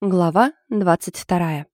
Глава 22.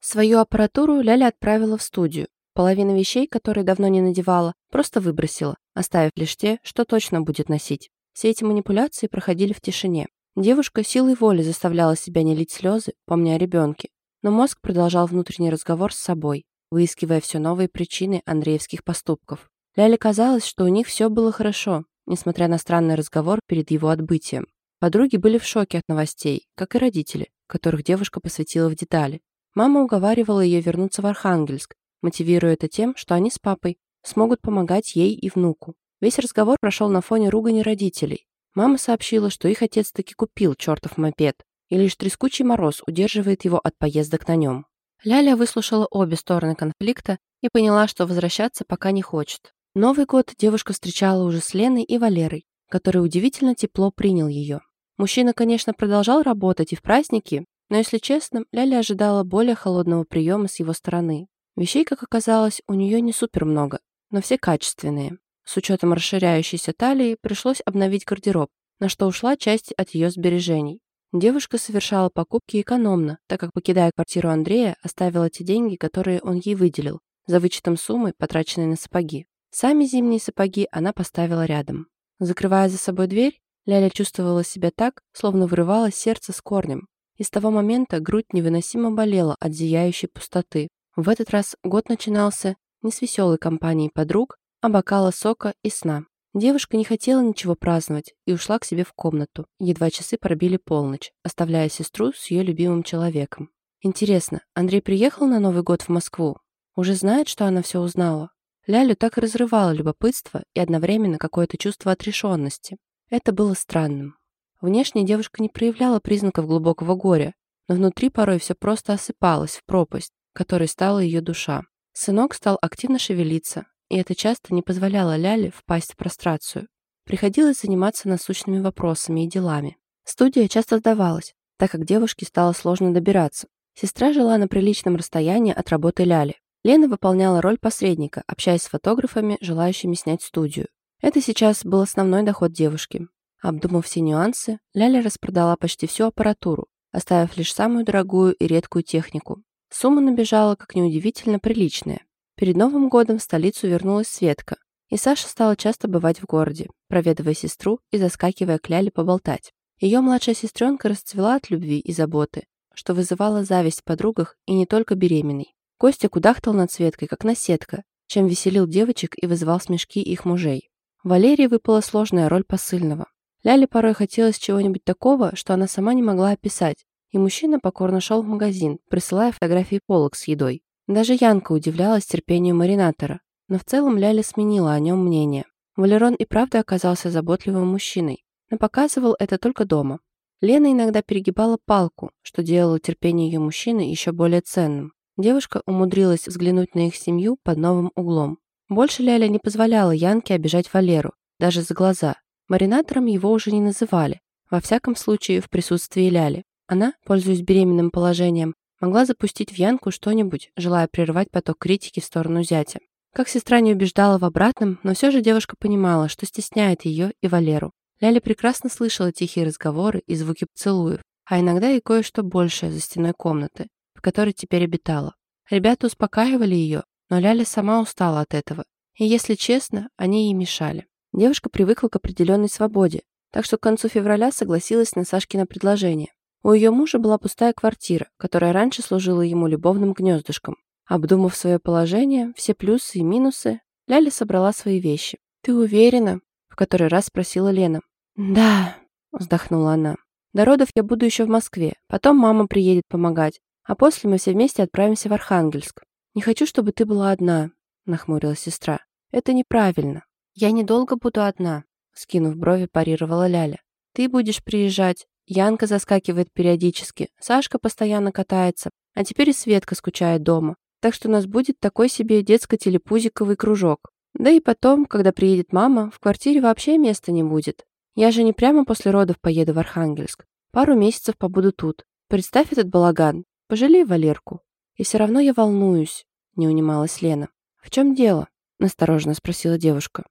Свою аппаратуру Ляля отправила в студию. Половина вещей, которые давно не надевала, просто выбросила, оставив лишь те, что точно будет носить. Все эти манипуляции проходили в тишине. Девушка силой воли заставляла себя не лить слезы, помня о ребенке. Но мозг продолжал внутренний разговор с собой, выискивая все новые причины Андреевских поступков. Ляле казалось, что у них все было хорошо, несмотря на странный разговор перед его отбытием. Подруги были в шоке от новостей, как и родители, которых девушка посвятила в детали. Мама уговаривала ее вернуться в Архангельск, мотивируя это тем, что они с папой смогут помогать ей и внуку. Весь разговор прошел на фоне ругани родителей. Мама сообщила, что их отец таки купил чертов мопед, и лишь трескучий мороз удерживает его от поездок на нем. Ляля выслушала обе стороны конфликта и поняла, что возвращаться пока не хочет. Новый год девушка встречала уже с Леной и Валерой, который удивительно тепло принял ее. Мужчина, конечно, продолжал работать и в праздники, но, если честно, Ляля ожидала более холодного приема с его стороны. Вещей, как оказалось, у нее не супер много, но все качественные. С учетом расширяющейся талии пришлось обновить гардероб, на что ушла часть от ее сбережений. Девушка совершала покупки экономно, так как, покидая квартиру Андрея, оставила те деньги, которые он ей выделил, за вычетом суммы, потраченной на сапоги. Сами зимние сапоги она поставила рядом. Закрывая за собой дверь, Ляля чувствовала себя так, словно вырывалось сердце с корнем. И с того момента грудь невыносимо болела от зияющей пустоты. В этот раз год начинался не с веселой компанией подруг, а бокала сока и сна. Девушка не хотела ничего праздновать и ушла к себе в комнату. Едва часы пробили полночь, оставляя сестру с ее любимым человеком. Интересно, Андрей приехал на Новый год в Москву? Уже знает, что она все узнала? Лялю так разрывало любопытство и одновременно какое-то чувство отрешенности. Это было странным. Внешне девушка не проявляла признаков глубокого горя, но внутри порой все просто осыпалось в пропасть, которой стала ее душа. Сынок стал активно шевелиться, и это часто не позволяло Ляле впасть в прострацию. Приходилось заниматься насущными вопросами и делами. Студия часто сдавалась, так как девушке стало сложно добираться. Сестра жила на приличном расстоянии от работы Ляли. Лена выполняла роль посредника, общаясь с фотографами, желающими снять студию. Это сейчас был основной доход девушки. Обдумав все нюансы, Ляля распродала почти всю аппаратуру, оставив лишь самую дорогую и редкую технику. Сумма набежала, как неудивительно, приличная. Перед Новым годом в столицу вернулась Светка, и Саша стала часто бывать в городе, проведывая сестру и заскакивая к Ляле поболтать. Ее младшая сестренка расцвела от любви и заботы, что вызывало зависть в подругах и не только беременной. Костя кудахтал над Светкой, как наседка, чем веселил девочек и вызывал смешки их мужей. Валерии выпала сложная роль посыльного. Ляле порой хотелось чего-нибудь такого, что она сама не могла описать, и мужчина покорно шел в магазин, присылая фотографии полок с едой. Даже Янка удивлялась терпению маринатора, но в целом Ляля сменила о нем мнение. Валерон и правда оказался заботливым мужчиной, но показывал это только дома. Лена иногда перегибала палку, что делало терпение ее мужчины еще более ценным. Девушка умудрилась взглянуть на их семью под новым углом. Больше Ляля не позволяла Янке обижать Валеру, даже за глаза. Маринатором его уже не называли, во всяком случае в присутствии Ляли. Она, пользуясь беременным положением, могла запустить в Янку что-нибудь, желая прервать поток критики в сторону зятя. Как сестра не убеждала в обратном, но все же девушка понимала, что стесняет ее и Валеру. Ляля прекрасно слышала тихие разговоры и звуки поцелуев, а иногда и кое-что большее за стеной комнаты в которой теперь обитала. Ребята успокаивали ее, но Ляля сама устала от этого. И, если честно, они ей мешали. Девушка привыкла к определенной свободе, так что к концу февраля согласилась на Сашкино предложение. У ее мужа была пустая квартира, которая раньше служила ему любовным гнездышком. Обдумав свое положение, все плюсы и минусы, Ляля собрала свои вещи. «Ты уверена?» — в который раз спросила Лена. «Да», — вздохнула она. «До родов я буду еще в Москве, потом мама приедет помогать, а после мы все вместе отправимся в Архангельск. Не хочу, чтобы ты была одна», — нахмурилась сестра. «Это неправильно. Я недолго буду одна», — скинув брови, парировала Ляля. «Ты будешь приезжать. Янка заскакивает периодически, Сашка постоянно катается, а теперь и Светка скучает дома. Так что у нас будет такой себе детско-телепузиковый кружок. Да и потом, когда приедет мама, в квартире вообще места не будет. Я же не прямо после родов поеду в Архангельск. Пару месяцев побуду тут. Представь этот балаган. Пожалей Валерку. И все равно я волнуюсь, не унималась Лена. В чем дело? Настороженно спросила девушка.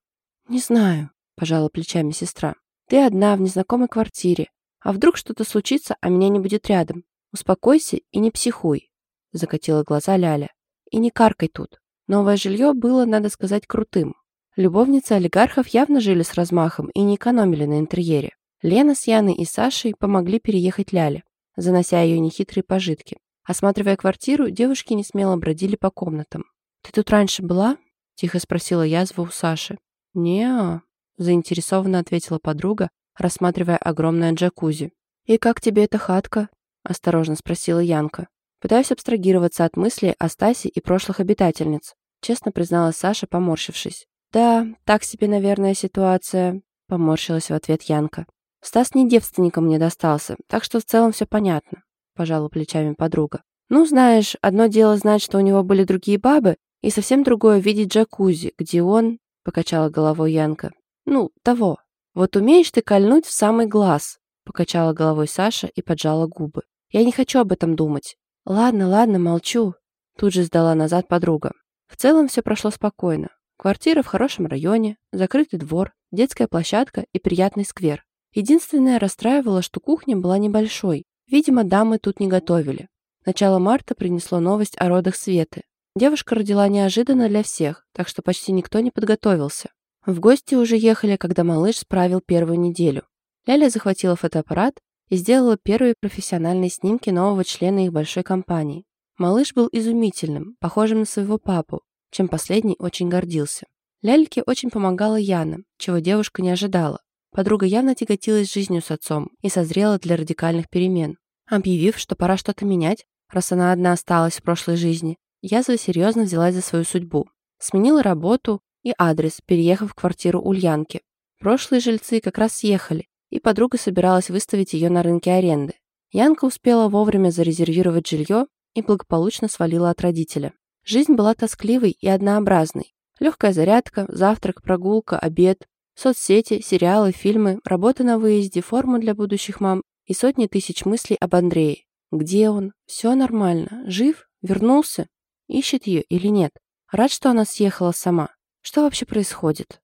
Не знаю, пожала плечами сестра. Ты одна в незнакомой квартире. А вдруг что-то случится, а меня не будет рядом? «Успокойся и не психуй», — закатила глаза Ляля. «И не каркай тут». Новое жилье было, надо сказать, крутым. Любовницы олигархов явно жили с размахом и не экономили на интерьере. Лена с Яной и Сашей помогли переехать Ляле, занося ее нехитрые пожитки. Осматривая квартиру, девушки не смело бродили по комнатам. «Ты тут раньше была?» – тихо спросила язва у Саши. не заинтересованно ответила подруга, рассматривая огромное джакузи. «И как тебе эта хатка?» – осторожно спросила Янка. Пытаюсь абстрагироваться от мыслей о Стасе и прошлых обитательниц. Честно призналась Саша, поморщившись. «Да, так себе, наверное, ситуация», — поморщилась в ответ Янка. «Стас не девственником мне достался, так что в целом все понятно», — пожала плечами подруга. «Ну, знаешь, одно дело знать, что у него были другие бабы, и совсем другое видеть джакузи, где он...» — покачала головой Янка. «Ну, того. Вот умеешь ты кольнуть в самый глаз», — покачала головой Саша и поджала губы. «Я не хочу об этом думать». «Ладно, ладно, молчу», — тут же сдала назад подруга. В целом все прошло спокойно. Квартира в хорошем районе, закрытый двор, детская площадка и приятный сквер. Единственное расстраивало, что кухня была небольшой. Видимо, дамы тут не готовили. Начало марта принесло новость о родах Светы. Девушка родила неожиданно для всех, так что почти никто не подготовился. В гости уже ехали, когда малыш справил первую неделю. Ляля захватила фотоаппарат и сделала первые профессиональные снимки нового члена их большой компании. Малыш был изумительным, похожим на своего папу, чем последний очень гордился. Ляльке очень помогала Яна, чего девушка не ожидала. Подруга явно тяготилась жизнью с отцом и созрела для радикальных перемен. Объявив, что пора что-то менять, раз она одна осталась в прошлой жизни, Язва серьезно взялась за свою судьбу. Сменила работу и адрес, переехав в квартиру Ульянки. Прошлые жильцы как раз съехали, и подруга собиралась выставить ее на рынке аренды. Янка успела вовремя зарезервировать жилье и благополучно свалила от родителя. Жизнь была тоскливой и однообразной. Легкая зарядка, завтрак, прогулка, обед, соцсети, сериалы, фильмы, работа на выезде, форма для будущих мам и сотни тысяч мыслей об Андрее. Где он? Все нормально. Жив? Вернулся? Ищет ее или нет? Рад, что она съехала сама. Что вообще происходит?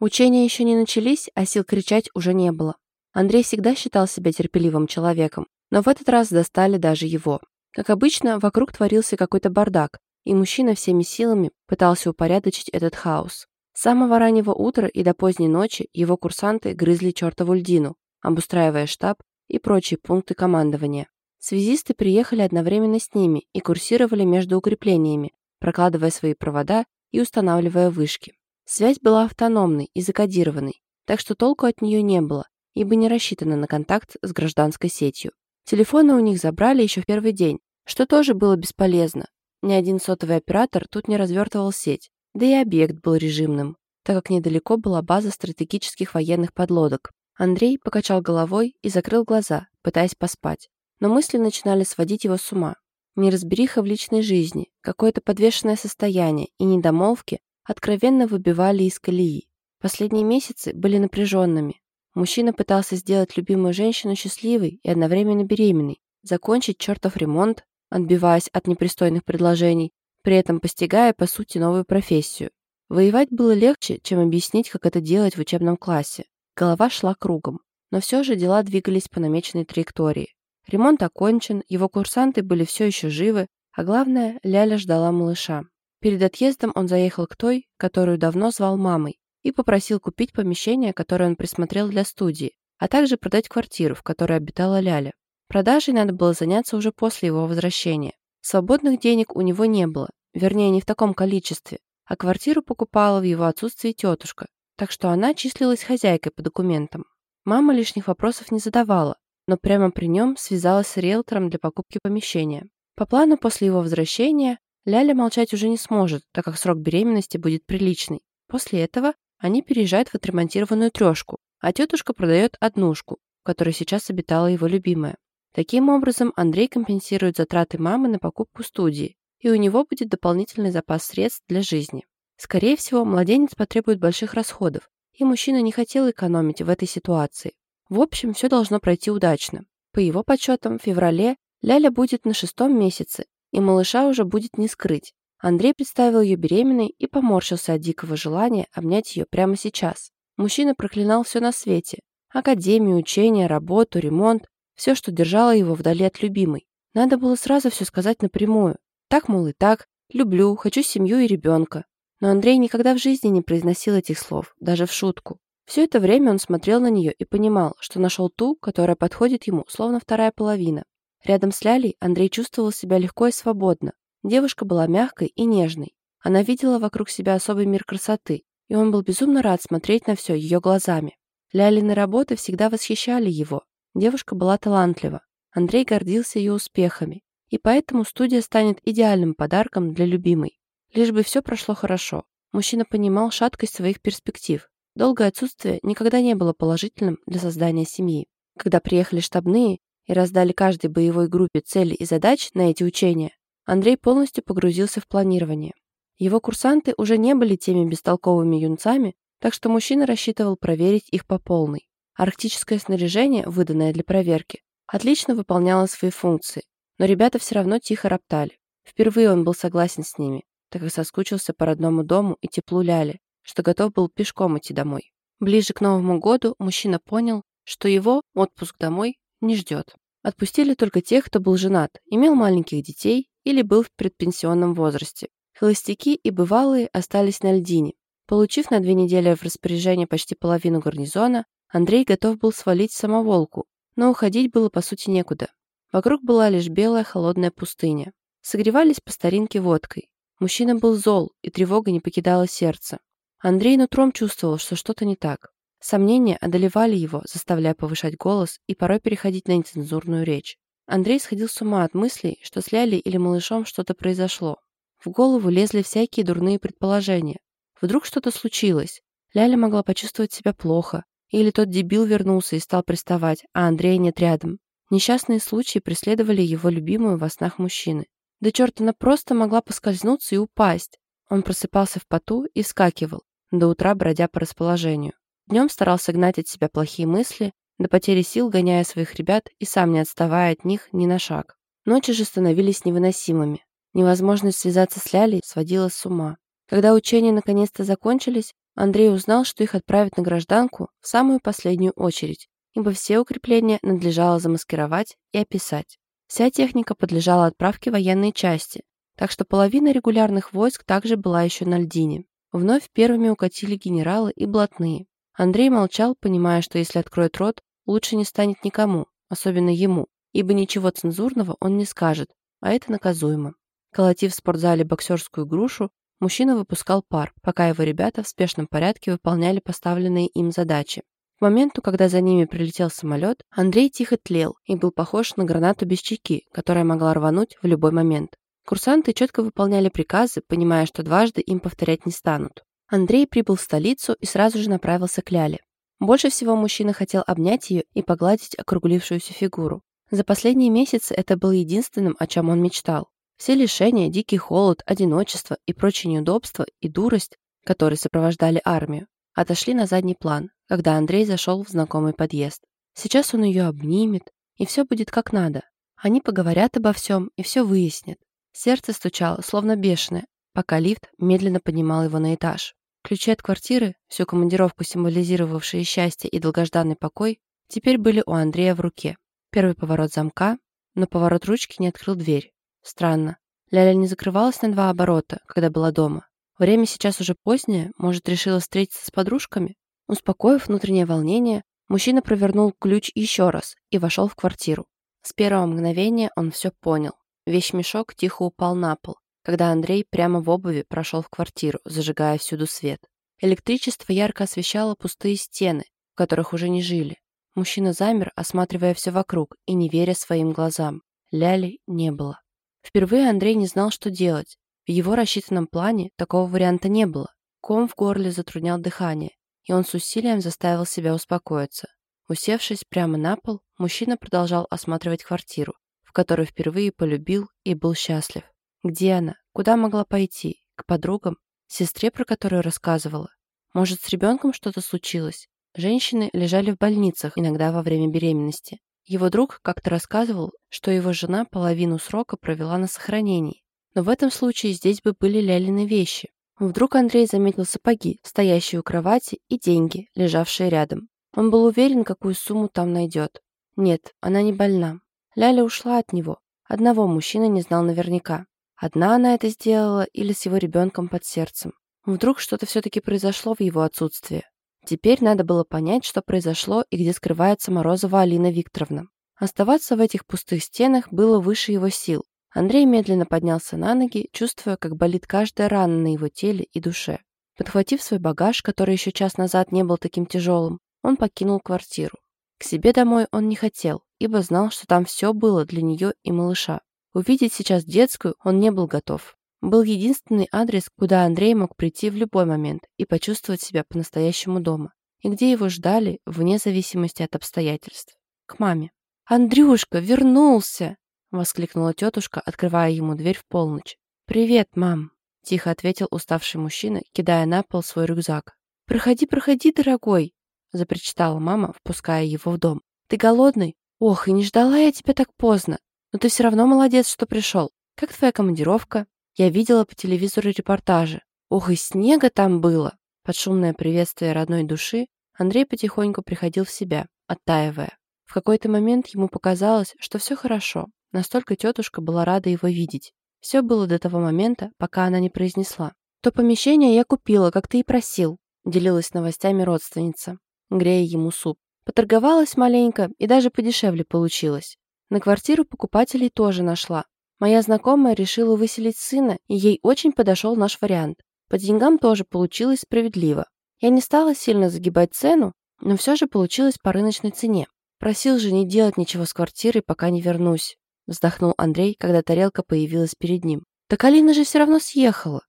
Учения еще не начались, а сил кричать уже не было. Андрей всегда считал себя терпеливым человеком, но в этот раз достали даже его. Как обычно, вокруг творился какой-то бардак, и мужчина всеми силами пытался упорядочить этот хаос. С самого раннего утра и до поздней ночи его курсанты грызли чертову льдину, обустраивая штаб и прочие пункты командования. Связисты приехали одновременно с ними и курсировали между укреплениями, прокладывая свои провода и устанавливая вышки. Связь была автономной и закодированной, так что толку от нее не было, ибо не рассчитана на контакт с гражданской сетью. Телефоны у них забрали еще в первый день, что тоже было бесполезно, ни один сотовый оператор тут не развертывал сеть, да и объект был режимным, так как недалеко была база стратегических военных подлодок. Андрей покачал головой и закрыл глаза, пытаясь поспать. Но мысли начинали сводить его с ума. Неразбериха в личной жизни, какое-то подвешенное состояние и недомолвки откровенно выбивали из колеи. Последние месяцы были напряженными. Мужчина пытался сделать любимую женщину счастливой и одновременно беременной, закончить чертов ремонт, отбиваясь от непристойных предложений, при этом постигая, по сути, новую профессию. Воевать было легче, чем объяснить, как это делать в учебном классе. Голова шла кругом, но все же дела двигались по намеченной траектории. Ремонт окончен, его курсанты были все еще живы, а главное, Ляля ждала малыша. Перед отъездом он заехал к той, которую давно звал мамой, и попросил купить помещение, которое он присмотрел для студии, а также продать квартиру, в которой обитала Ляля. Продажей надо было заняться уже после его возвращения. Свободных денег у него не было, вернее, не в таком количестве, а квартиру покупала в его отсутствии тетушка, так что она числилась хозяйкой по документам. Мама лишних вопросов не задавала, но прямо при нем связалась с риэлтором для покупки помещения. По плану после его возвращения Ляля молчать уже не сможет, так как срок беременности будет приличный. После этого они переезжают в отремонтированную трешку, а тетушка продает однушку, в которой сейчас обитала его любимая. Таким образом, Андрей компенсирует затраты мамы на покупку студии, и у него будет дополнительный запас средств для жизни. Скорее всего, младенец потребует больших расходов, и мужчина не хотел экономить в этой ситуации. В общем, все должно пройти удачно. По его подсчетам, в феврале Ляля будет на шестом месяце, и малыша уже будет не скрыть. Андрей представил ее беременной и поморщился от дикого желания обнять ее прямо сейчас. Мужчина проклинал все на свете. Академию, учения, работу, ремонт, все, что держало его вдали от любимой. Надо было сразу все сказать напрямую. Так, мол, и так. Люблю, хочу семью и ребенка. Но Андрей никогда в жизни не произносил этих слов, даже в шутку. Все это время он смотрел на нее и понимал, что нашел ту, которая подходит ему, словно вторая половина. Рядом с Лялей Андрей чувствовал себя легко и свободно. Девушка была мягкой и нежной. Она видела вокруг себя особый мир красоты, и он был безумно рад смотреть на все ее глазами. Лялины работы всегда восхищали его. Девушка была талантлива. Андрей гордился ее успехами, и поэтому студия станет идеальным подарком для любимой. Лишь бы все прошло хорошо. Мужчина понимал шаткость своих перспектив. Долгое отсутствие никогда не было положительным для создания семьи. Когда приехали штабные и раздали каждой боевой группе цели и задачи на эти учения, Андрей полностью погрузился в планирование. Его курсанты уже не были теми бестолковыми юнцами, так что мужчина рассчитывал проверить их по полной. Арктическое снаряжение, выданное для проверки, отлично выполняло свои функции, но ребята все равно тихо роптали. Впервые он был согласен с ними, так как соскучился по родному дому и теплу Ляли, что готов был пешком идти домой. Ближе к Новому году мужчина понял, что его отпуск домой не ждет. Отпустили только тех, кто был женат, имел маленьких детей или был в предпенсионном возрасте. Холостяки и бывалые остались на льдине. Получив на две недели в распоряжение почти половину гарнизона, Андрей готов был свалить самоволку, но уходить было по сути некуда. Вокруг была лишь белая холодная пустыня. Согревались по старинке водкой. Мужчина был зол, и тревога не покидала сердце. Андрей нутром чувствовал, что что-то не так. Сомнения одолевали его, заставляя повышать голос и порой переходить на нецензурную речь. Андрей сходил с ума от мыслей, что с Лялей или малышом что-то произошло. В голову лезли всякие дурные предположения. Вдруг что-то случилось. Ляля могла почувствовать себя плохо. Или тот дебил вернулся и стал приставать, а Андрея нет рядом. Несчастные случаи преследовали его любимую во снах мужчины. Да черт, она просто могла поскользнуться и упасть. Он просыпался в поту и вскакивал, до утра бродя по расположению. Днем старался гнать от себя плохие мысли, до потери сил гоняя своих ребят и сам не отставая от них ни на шаг. Ночи же становились невыносимыми. Невозможность связаться с Лялей сводила с ума. Когда учения наконец-то закончились, Андрей узнал, что их отправят на гражданку в самую последнюю очередь, ибо все укрепления надлежало замаскировать и описать. Вся техника подлежала отправке в военные части, так что половина регулярных войск также была еще на льдине. Вновь первыми укатили генералы и блатные. Андрей молчал, понимая, что если откроет рот, лучше не станет никому, особенно ему, ибо ничего цензурного он не скажет, а это наказуемо. Колотив в спортзале боксерскую грушу, мужчина выпускал пар, пока его ребята в спешном порядке выполняли поставленные им задачи. К моменту, когда за ними прилетел самолет, Андрей тихо тлел и был похож на гранату без чеки, которая могла рвануть в любой момент. Курсанты четко выполняли приказы, понимая, что дважды им повторять не станут. Андрей прибыл в столицу и сразу же направился к Ляле. Больше всего мужчина хотел обнять ее и погладить округлившуюся фигуру. За последние месяцы это было единственным, о чем он мечтал. Все лишения, дикий холод, одиночество и прочие неудобства и дурость, которые сопровождали армию, отошли на задний план, когда Андрей зашел в знакомый подъезд. Сейчас он ее обнимет, и все будет как надо. Они поговорят обо всем и все выяснят. Сердце стучало, словно бешеное, пока лифт медленно поднимал его на этаж. Ключи от квартиры, всю командировку символизировавшие счастье и долгожданный покой, теперь были у Андрея в руке. Первый поворот замка, но поворот ручки не открыл дверь. Странно. Ляля не закрывалась на два оборота, когда была дома. Время сейчас уже позднее, может, решила встретиться с подружками? Успокоив внутреннее волнение, мужчина провернул ключ еще раз и вошел в квартиру. С первого мгновения он все понял. Вещмешок тихо упал на пол, когда Андрей прямо в обуви прошел в квартиру, зажигая всюду свет. Электричество ярко освещало пустые стены, в которых уже не жили. Мужчина замер, осматривая все вокруг и не веря своим глазам. Ляли не было. Впервые Андрей не знал, что делать. В его рассчитанном плане такого варианта не было. Ком в горле затруднял дыхание, и он с усилием заставил себя успокоиться. Усевшись прямо на пол, мужчина продолжал осматривать квартиру, в которой впервые полюбил и был счастлив. Где она? Куда могла пойти? К подругам? Сестре, про которую рассказывала? Может, с ребенком что-то случилось? Женщины лежали в больницах иногда во время беременности. Его друг как-то рассказывал, что его жена половину срока провела на сохранении. Но в этом случае здесь бы были Лялины вещи. Вдруг Андрей заметил сапоги, стоящие у кровати, и деньги, лежавшие рядом. Он был уверен, какую сумму там найдет. Нет, она не больна. Ляля ушла от него. Одного мужчина не знал наверняка. Одна она это сделала или с его ребенком под сердцем. Вдруг что-то все-таки произошло в его отсутствие. Теперь надо было понять, что произошло и где скрывается Морозова Алина Викторовна. Оставаться в этих пустых стенах было выше его сил. Андрей медленно поднялся на ноги, чувствуя, как болит каждая рана на его теле и душе. Подхватив свой багаж, который еще час назад не был таким тяжелым, он покинул квартиру. К себе домой он не хотел, ибо знал, что там все было для нее и малыша. Увидеть сейчас детскую он не был готов. Был единственный адрес, куда Андрей мог прийти в любой момент и почувствовать себя по-настоящему дома, и где его ждали вне зависимости от обстоятельств. К маме. «Андрюшка, вернулся!» — воскликнула тетушка, открывая ему дверь в полночь. «Привет, мам!» — тихо ответил уставший мужчина, кидая на пол свой рюкзак. «Проходи, проходи, дорогой!» — запричитала мама, впуская его в дом. «Ты голодный? Ох, и не ждала я тебя так поздно. Но ты все равно молодец, что пришел. Как твоя командировка? Я видела по телевизору репортажи. Ох, и снега там было!» Под шумное приветствие родной души Андрей потихоньку приходил в себя, оттаивая. В какой-то момент ему показалось, что все хорошо. Настолько тетушка была рада его видеть. Все было до того момента, пока она не произнесла. «То помещение я купила, как ты и просил», делилась новостями родственница, грея ему суп. Поторговалась маленько и даже подешевле получилось. На квартиру покупателей тоже нашла. Моя знакомая решила выселить сына, и ей очень подошел наш вариант. По деньгам тоже получилось справедливо. Я не стала сильно загибать цену, но все же получилось по рыночной цене. Просил же не делать ничего с квартирой, пока не вернусь. Вздохнул Андрей, когда тарелка появилась перед ним. «Так Алина же все равно съехала!»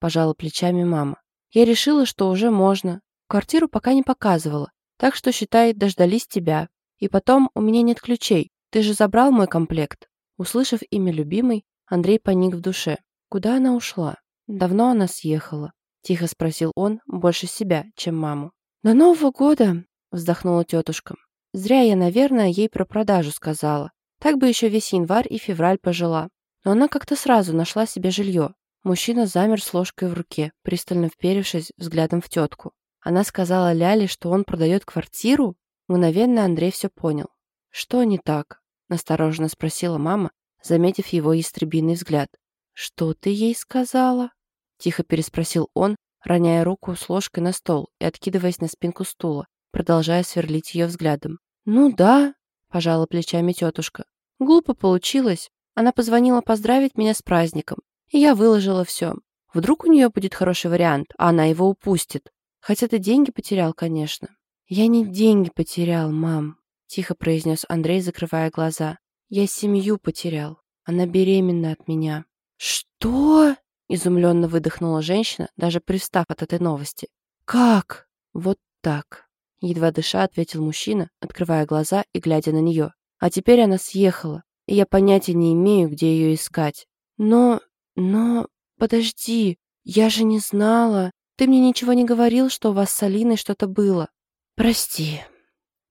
Пожала плечами мама. «Я решила, что уже можно. Квартиру пока не показывала, так что, считай, дождались тебя. И потом, у меня нет ключей. Ты же забрал мой комплект». Услышав имя любимой, Андрей паник в душе. Куда она ушла? Давно она съехала? Тихо спросил он, больше себя, чем маму. «До Нового года!» — вздохнула тетушка. «Зря я, наверное, ей про продажу сказала. Так бы еще весь январь и февраль пожила. Но она как-то сразу нашла себе жилье. Мужчина замер с ложкой в руке, пристально вперевшись взглядом в тетку. Она сказала Ляле, что он продает квартиру? Мгновенно Андрей все понял. «Что не так?» – настороженно спросила мама, заметив его истребиный взгляд. «Что ты ей сказала?» – тихо переспросил он, роняя руку с ложкой на стол и откидываясь на спинку стула, продолжая сверлить ее взглядом. «Ну да», – пожала плечами тетушка. «Глупо получилось. Она позвонила поздравить меня с праздником, и я выложила все. Вдруг у нее будет хороший вариант, а она его упустит. Хотя ты деньги потерял, конечно». «Я не деньги потерял, мам», – тихо произнес Андрей, закрывая глаза. «Я семью потерял. Она беременна от меня». «Что?» – изумленно выдохнула женщина, даже пристав от этой новости. «Как?» «Вот так», – едва дыша ответил мужчина, открывая глаза и глядя на нее. «А теперь она съехала, и я понятия не имею, где ее искать. Но... но... подожди, я же не знала...» Ты мне ничего не говорил, что у вас с Алиной что-то было. Прости,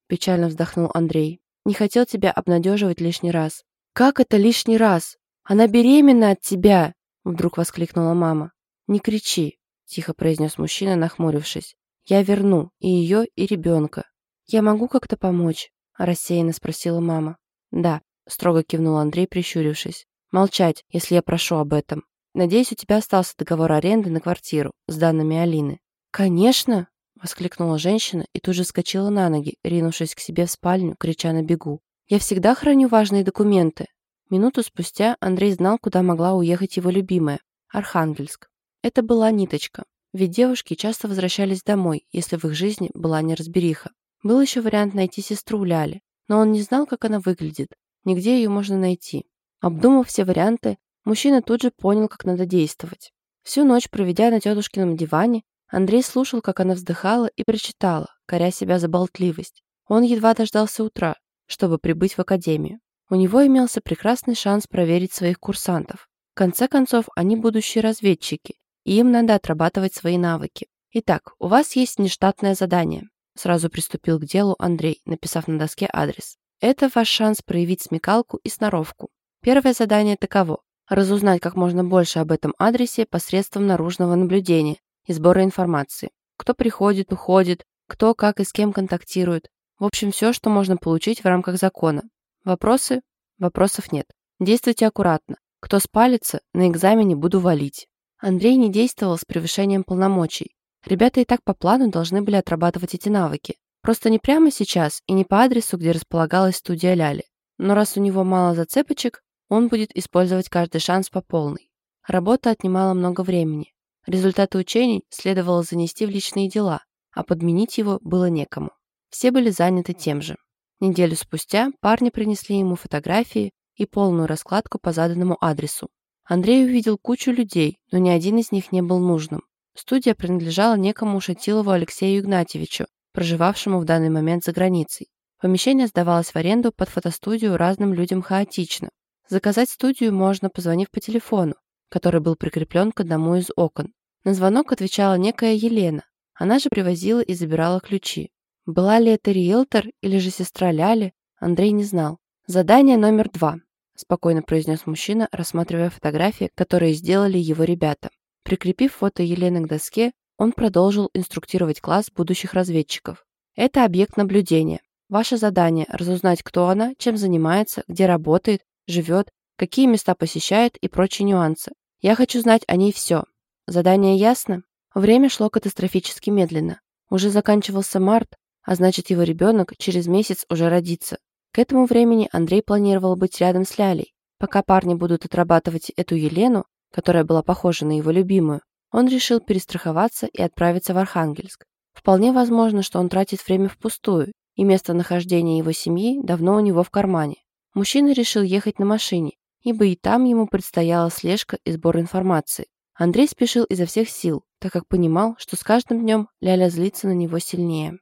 печально вздохнул Андрей. Не хотел тебя обнадеживать лишний раз. Как это лишний раз? Она беременна от тебя, вдруг воскликнула мама. Не кричи, тихо произнес мужчина, нахмурившись. Я верну и ее, и ребенка. Я могу как-то помочь? рассеянно спросила мама. Да, строго кивнул Андрей, прищурившись. Молчать, если я прошу об этом. Надеюсь, у тебя остался договор аренды на квартиру с данными Алины». «Конечно!» — воскликнула женщина и тут же вскочила на ноги, ринувшись к себе в спальню, крича на бегу. «Я всегда храню важные документы». Минуту спустя Андрей знал, куда могла уехать его любимая — Архангельск. Это была ниточка, ведь девушки часто возвращались домой, если в их жизни была неразбериха. Был еще вариант найти сестру Ляли, но он не знал, как она выглядит, нигде ее можно найти. Обдумав все варианты, Мужчина тут же понял, как надо действовать. Всю ночь, проведя на тетушкином диване, Андрей слушал, как она вздыхала и прочитала, коря себя за болтливость. Он едва дождался утра, чтобы прибыть в академию. У него имелся прекрасный шанс проверить своих курсантов. В конце концов, они будущие разведчики, и им надо отрабатывать свои навыки. Итак, у вас есть нештатное задание. Сразу приступил к делу Андрей, написав на доске адрес. Это ваш шанс проявить смекалку и сноровку. Первое задание таково разузнать как можно больше об этом адресе посредством наружного наблюдения и сбора информации. Кто приходит, уходит, кто, как и с кем контактирует. В общем, все, что можно получить в рамках закона. Вопросы? Вопросов нет. Действуйте аккуратно. Кто спалится, на экзамене буду валить». Андрей не действовал с превышением полномочий. Ребята и так по плану должны были отрабатывать эти навыки. Просто не прямо сейчас и не по адресу, где располагалась студия Ляли. Но раз у него мало зацепочек, он будет использовать каждый шанс по полной. Работа отнимала много времени. Результаты учений следовало занести в личные дела, а подменить его было некому. Все были заняты тем же. Неделю спустя парни принесли ему фотографии и полную раскладку по заданному адресу. Андрей увидел кучу людей, но ни один из них не был нужным. Студия принадлежала некому Шатилову Алексею Игнатьевичу, проживавшему в данный момент за границей. Помещение сдавалось в аренду под фотостудию разным людям хаотично. Заказать студию можно, позвонив по телефону, который был прикреплен к одному из окон. На звонок отвечала некая Елена. Она же привозила и забирала ключи. Была ли это риэлтор или же сестра Ляли, Андрей не знал. «Задание номер два», – спокойно произнес мужчина, рассматривая фотографии, которые сделали его ребята. Прикрепив фото Елены к доске, он продолжил инструктировать класс будущих разведчиков. Это объект наблюдения. Ваше задание – разузнать, кто она, чем занимается, где работает, живет, какие места посещает и прочие нюансы. Я хочу знать о ней все. Задание ясно? Время шло катастрофически медленно. Уже заканчивался март, а значит его ребенок через месяц уже родится. К этому времени Андрей планировал быть рядом с Лялей. Пока парни будут отрабатывать эту Елену, которая была похожа на его любимую, он решил перестраховаться и отправиться в Архангельск. Вполне возможно, что он тратит время впустую, и местонахождение его семьи давно у него в кармане. Мужчина решил ехать на машине, ибо и там ему предстояла слежка и сбор информации. Андрей спешил изо всех сил, так как понимал, что с каждым днем Ляля злится на него сильнее.